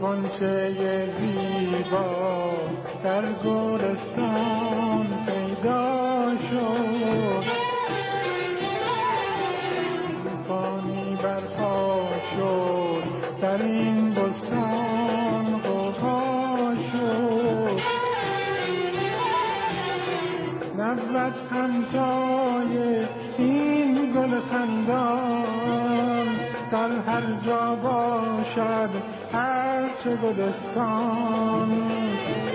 قانچه زیبا در گلستان پیدا شد. فانی برپا شد در این بستان قوقا شد. نبود همتای این گل خندان در هر جا باشد هر چه گلستان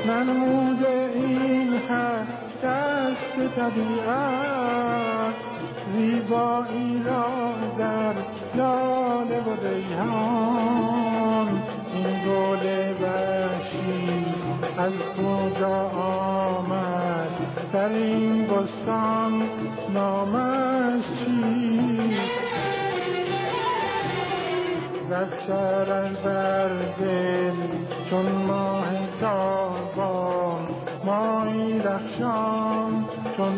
ننمود این هر دست طبیعت زیبایی را در لاله و ریحان. این گل وحشی از کجا آمد؟ در این بستان نامش چیست شرر بر دل چون ماه تابان. مایی رخشان چون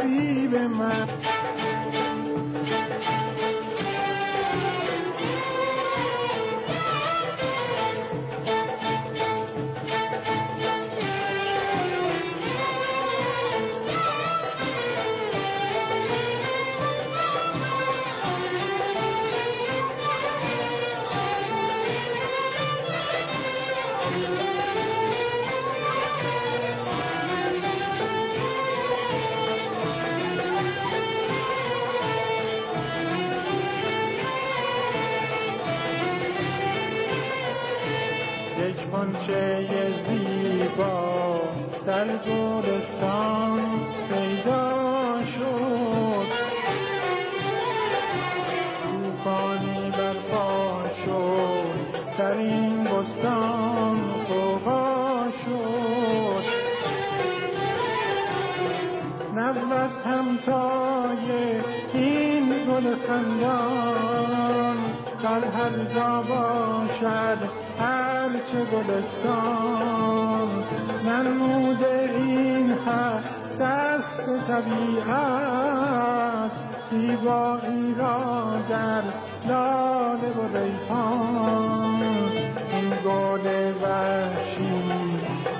Caribe más. یک قنچه زیبا در گلستان پیدا شد. توفانی برپا شد در این بستان قوقا شد. نبود همتای این گل خندان در هر جا باشد چه گلستان ننمود این هر دست طبیعت. زیبایی را در لاله و ریحان. این گل وحشی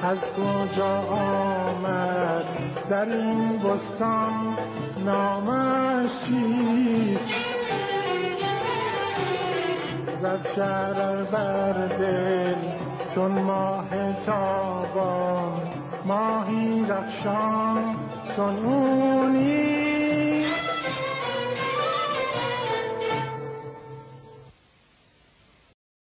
از کجا آمد؟ در این بستان نامش چیست؟ زد شرر بر دل چون ماه تابان ماهی رخشان چون اونی